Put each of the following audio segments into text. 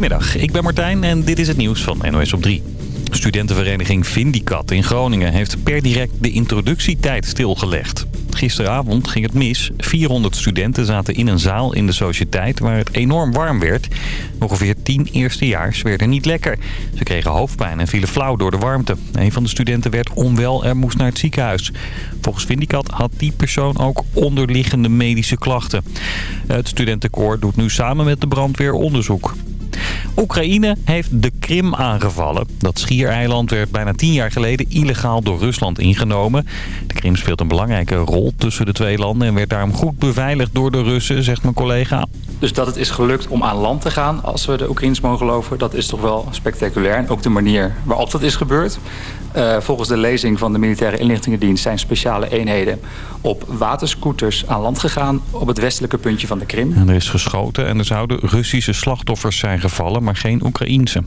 Goedemiddag, ik ben Martijn en dit is het nieuws van NOS op 3. Studentenvereniging Vindicat in Groningen heeft per direct de introductietijd stilgelegd. Gisteravond ging het mis. 400 studenten zaten in een zaal in de sociëteit waar het enorm warm werd. Ongeveer 10 eerstejaars werden niet lekker. Ze kregen hoofdpijn en vielen flauw door de warmte. Een van de studenten werd onwel en moest naar het ziekenhuis. Volgens Vindicat had die persoon ook onderliggende medische klachten. Het studentenkoor doet nu samen met de brandweer onderzoek. Oekraïne heeft de Krim aangevallen. Dat schiereiland werd bijna tien jaar geleden illegaal door Rusland ingenomen. De Krim speelt een belangrijke rol tussen de twee landen... en werd daarom goed beveiligd door de Russen, zegt mijn collega. Dus dat het is gelukt om aan land te gaan, als we de Oekraïners mogen geloven... dat is toch wel spectaculair. En ook de manier waarop dat is gebeurd. Uh, volgens de lezing van de militaire inlichtingendienst... zijn speciale eenheden op waterscooters aan land gegaan... op het westelijke puntje van de Krim. En er is geschoten en er zouden Russische slachtoffers zijn gevallen... maar geen Oekraïense.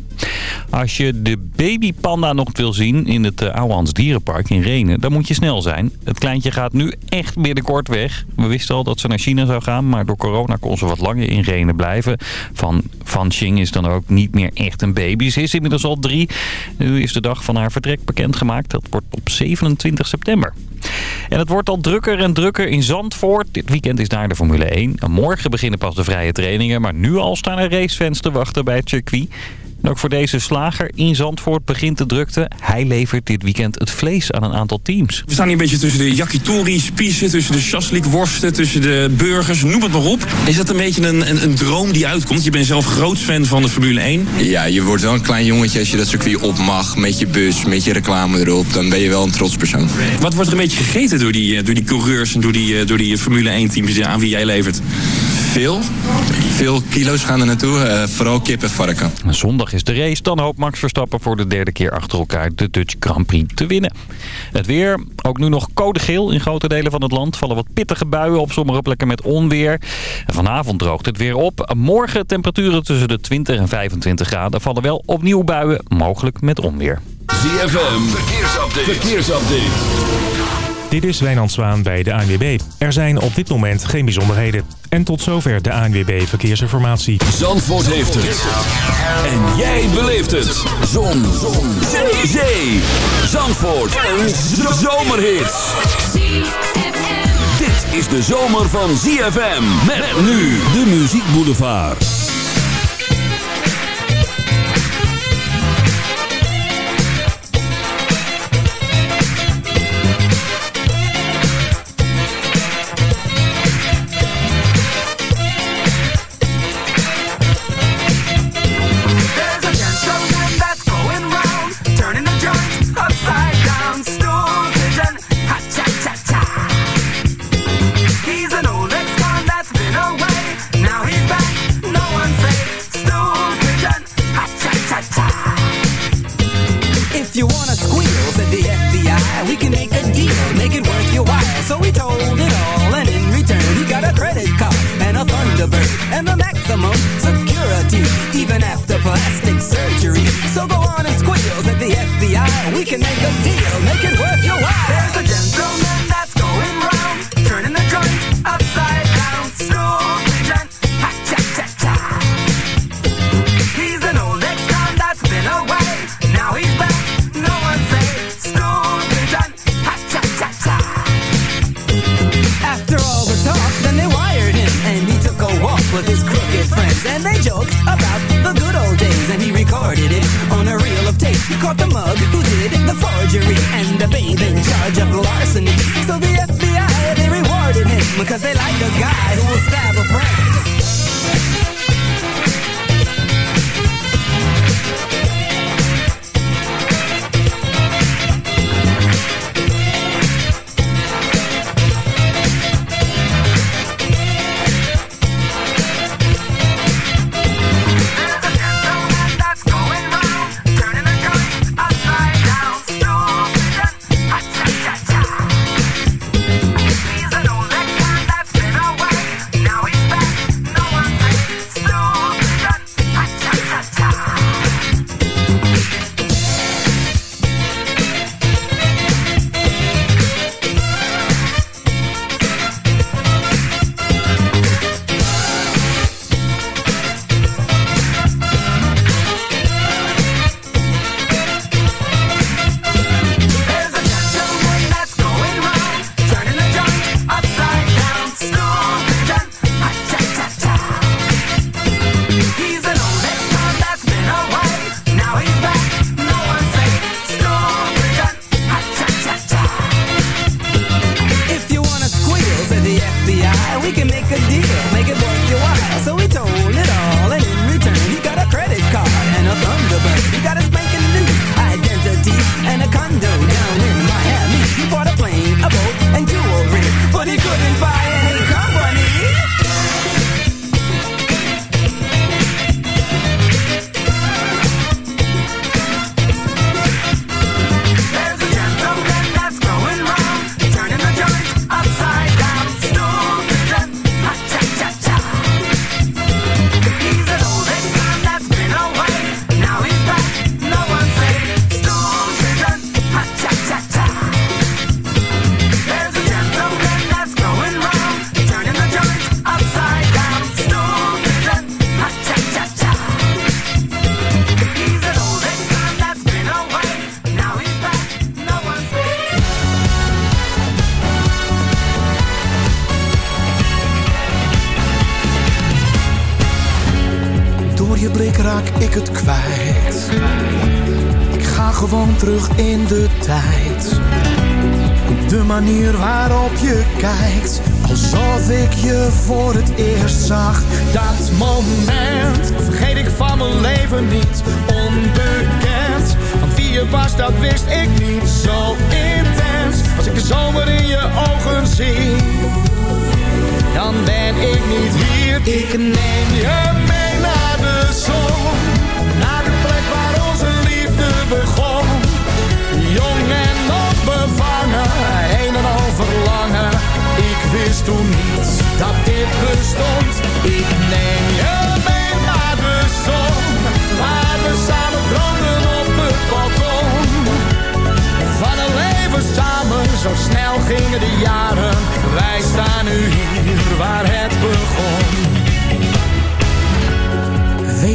Als je de babypanda nog wil zien in het uh, Ouwehans Dierenpark in Renen... dan moet je snel zijn. Het kleintje gaat nu echt binnenkort weg. We wisten al dat ze naar China zou gaan... maar door corona kon ze wat langer in Renen blijven. Van Van Xing is dan ook niet meer echt een baby. Ze is inmiddels al drie. Nu is de dag van haar vertrek bekendgemaakt. Dat wordt op 27 september. En het wordt al drukker en drukker in Zandvoort. Dit weekend is daar de Formule 1. Morgen beginnen pas de vrije trainingen. Maar nu al staan er racefans te wachten bij het circuit. En ook voor deze slager in Zandvoort begint de drukte. Hij levert dit weekend het vlees aan een aantal teams. We staan hier een beetje tussen de yakitori spiezen, tussen de shashlik-worsten, tussen de burgers, noem het maar op. Is dat een beetje een, een, een, droom die uitkomt? Je bent zelf groot fan van de Formule 1. Ja, je wordt wel een klein jongetje als je dat circuit op mag, met je bus, met je reclame erop. Dan ben je wel een trots persoon. Wat wordt er een beetje gegeten door die, door die coureurs en door die, door die Formule 1 teams aan wie jij levert? Veel. Veel kilo's gaan er naartoe, uh, vooral kip en varken. Zondag is de race. Dan hoopt Max Verstappen voor de derde keer achter elkaar de Dutch Grand Prix te winnen. Het weer, ook nu nog code geel in grote delen van het land. Vallen wat pittige buien op sommige plekken met onweer. En vanavond droogt het weer op. Morgen temperaturen tussen de 20 en 25 graden. Vallen wel opnieuw buien, mogelijk met onweer. ZFM, verkeersupdate. verkeersupdate. Dit is Wijnand Zwaan bij de ANWB. Er zijn op dit moment geen bijzonderheden. En tot zover de ANWB Verkeersinformatie. Zandvoort heeft het. En jij beleeft het. Zon. Zon. Zee. Zee. Zandvoort. Een zomerhit. Dit is de zomer van ZFM. Met nu de Muziek Boulevard. we can make a deal, make it worth your while. So we told it all, and in return, he got a credit card and a Thunderbird and the maximum security, even after plastic surgery. So go on and squeal at the FBI. We can make a deal, make it worth your while.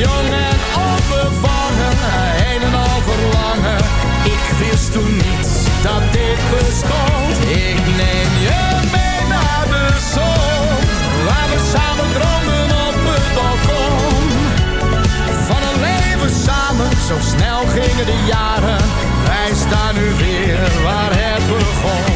Jong en onbevangen, een en al verlangen. Ik wist toen niet dat dit bestond. Ik neem je mee naar de zon, waar we samen droomden op het balkon. Van een leven samen, zo snel gingen de jaren. Wij staan nu weer waar het begon.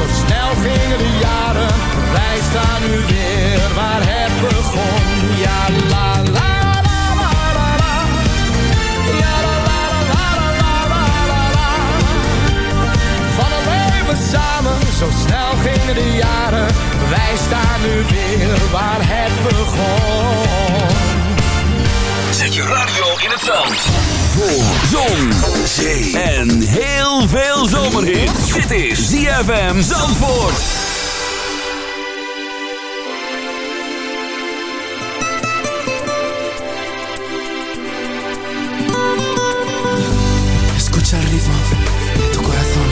Zo snel gingen de jaren. Wij staan nu weer waar het begon. Radio in het zand. Voor zon, zee en heel veel zomerhit. Dit is ZFM Zandvoort. Escucha el ritmo de tu corazón.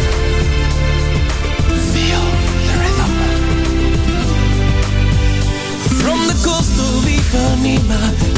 Feel the rhythm. From the coast of Ipanema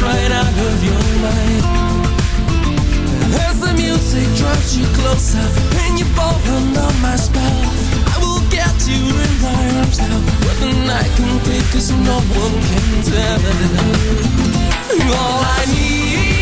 right out of your mind. As the music you closer and you fall under my spell, I will get you in my arms now. Where the night can take us, no one can tell. All I need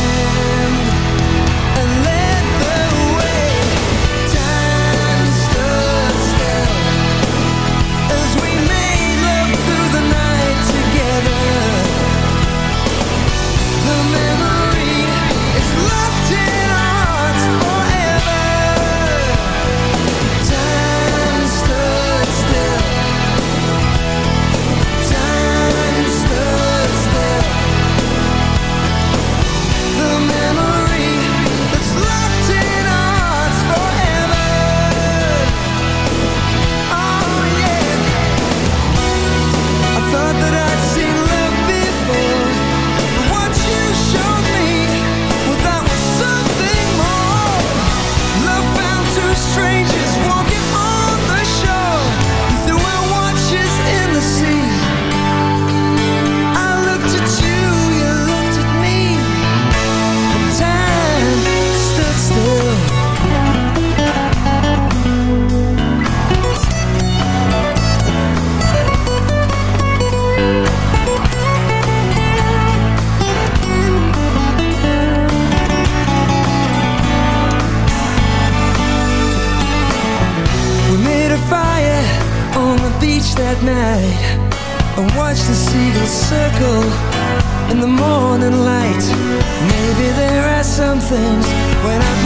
watch that night. And watch the seagulls circle In the morning light. Maybe there are some things When I've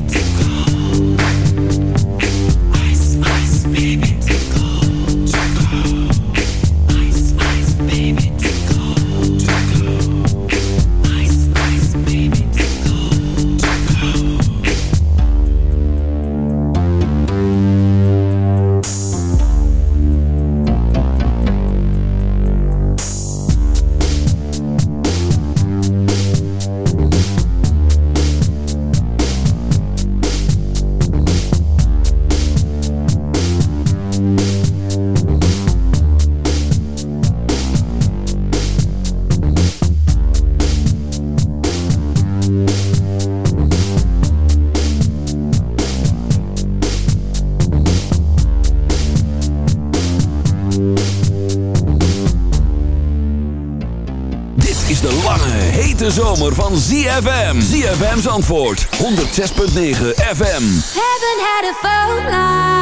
ZFM's antwoord, 106.9 FM. Heaven had a phone line.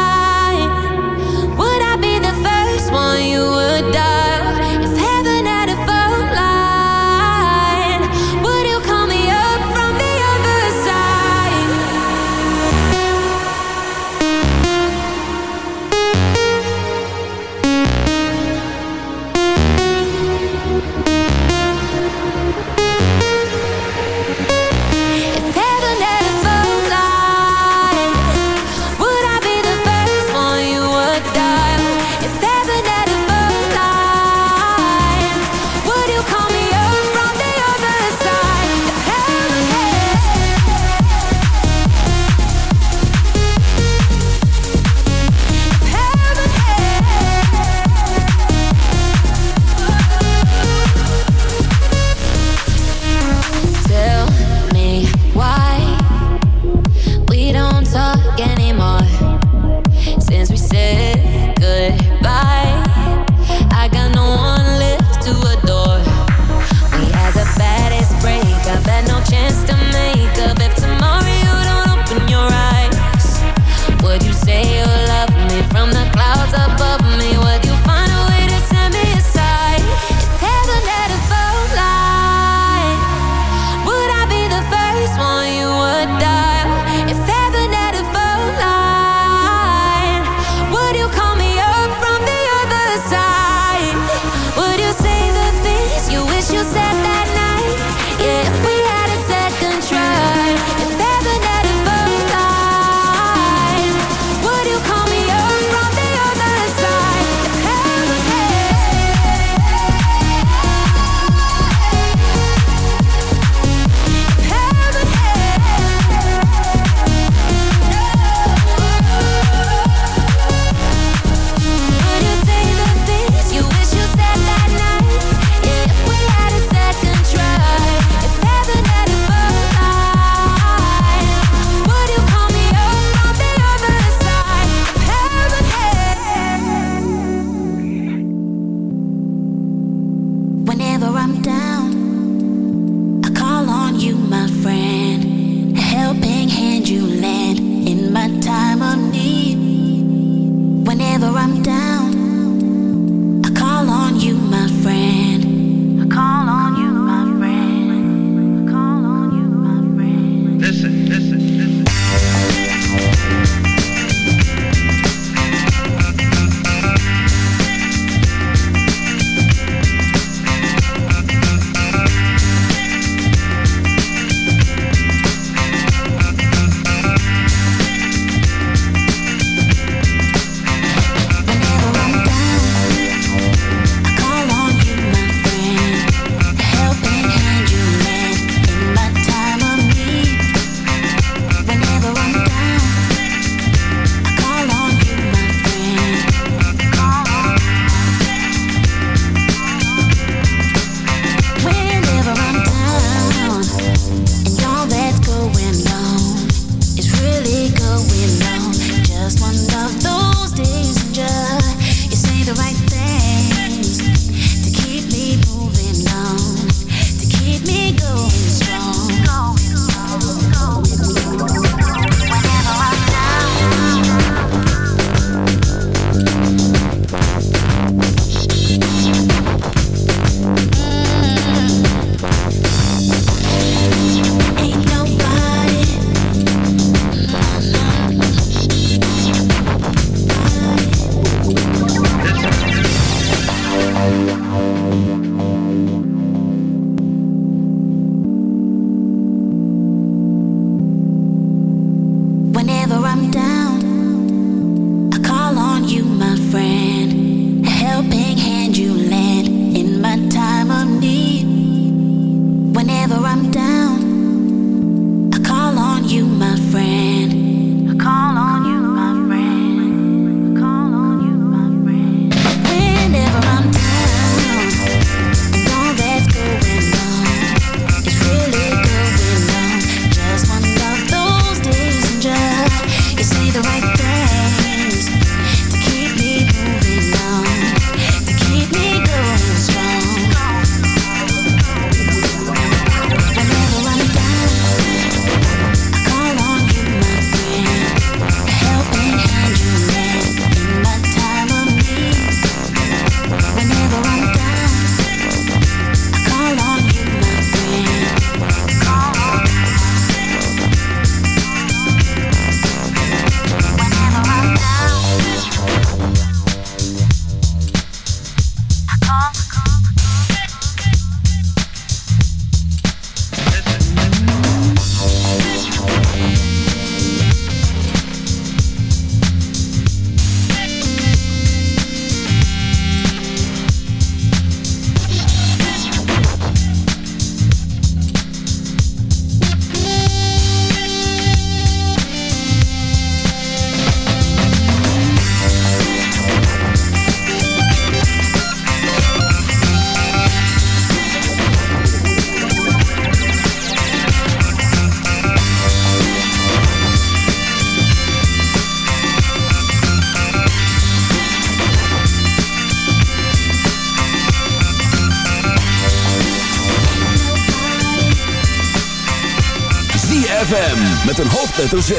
met een hoofdletter Z.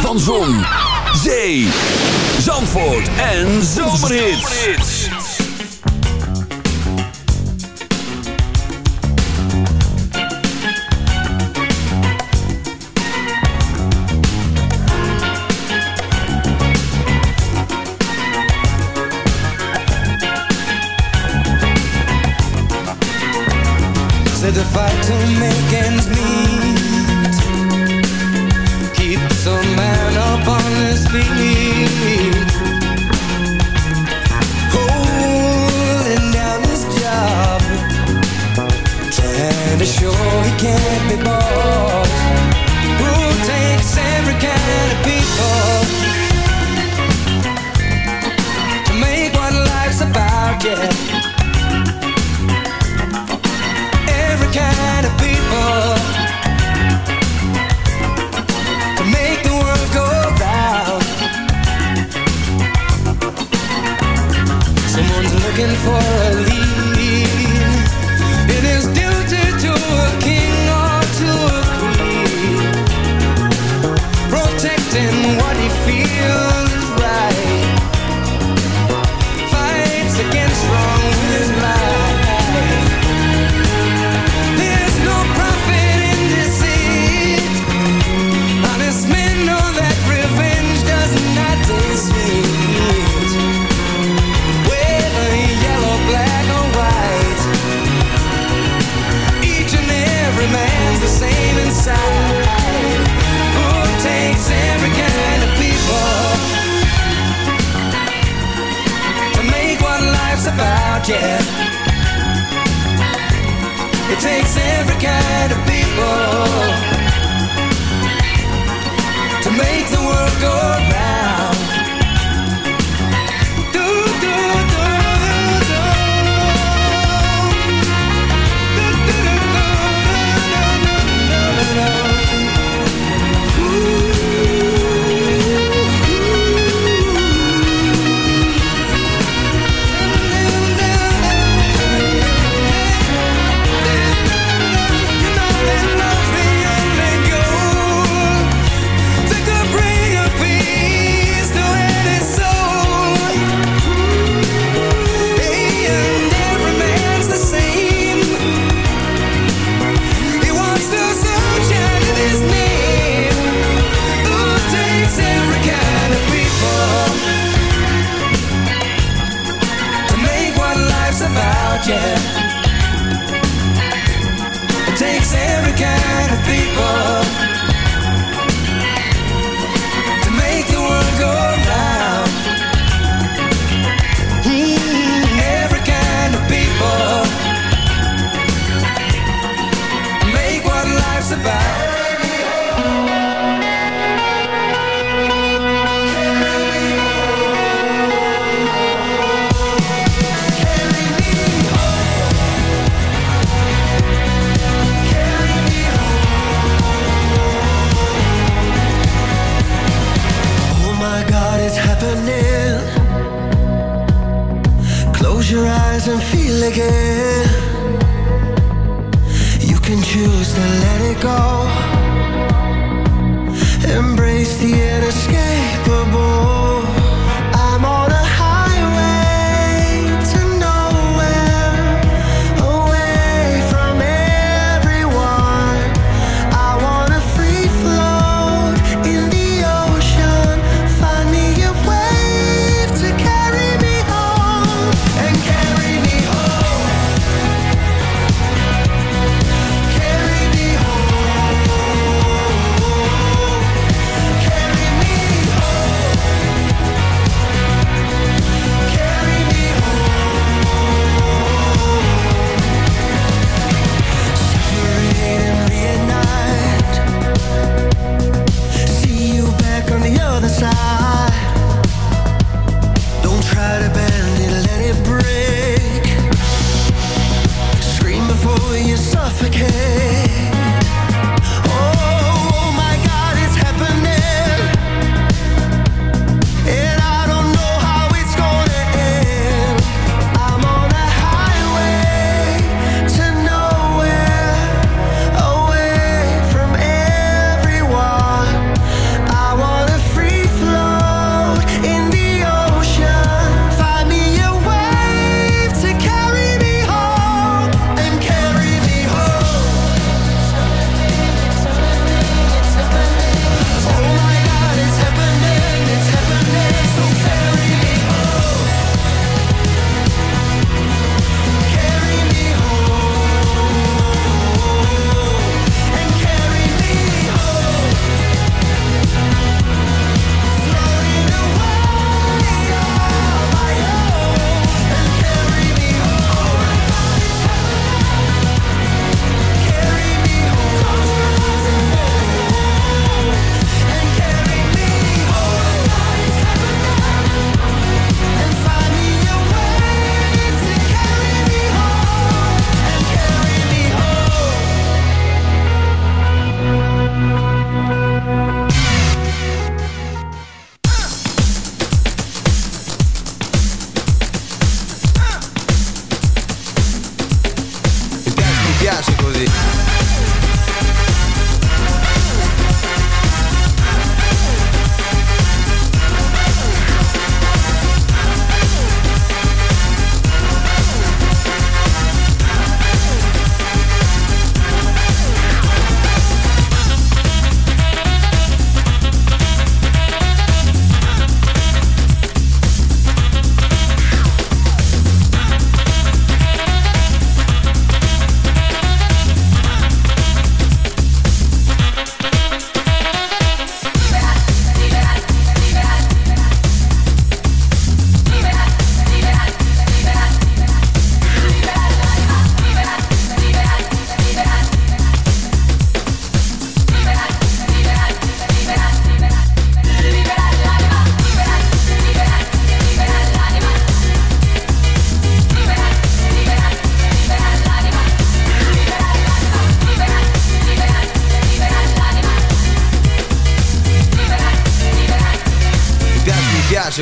Van Zon, Zee, Zandvoort en Zomerhits. Said the fight to make ends meet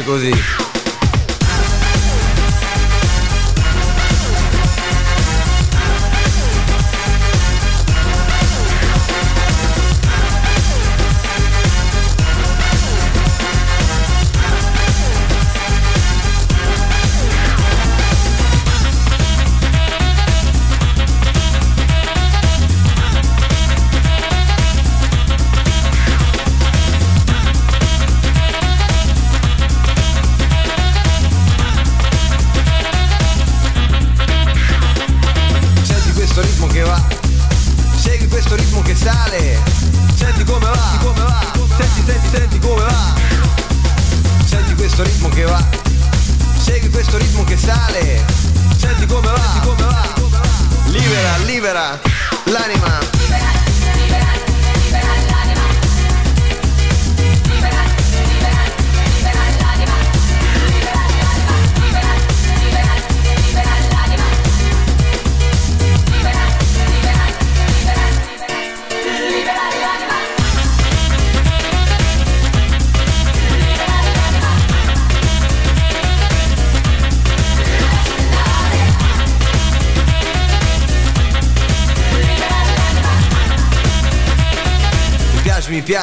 così.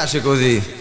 piace così.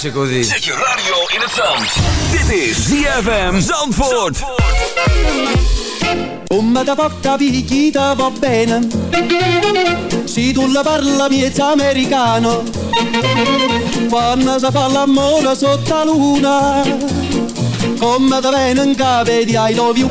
piace così. Zet je radio in het zand. Dit is ZFM Zandvoort. Come da porta picchita va bene Se tu la parla miezza americano Quando si fa l'amore sotto la luna Come da bene in capo di I love you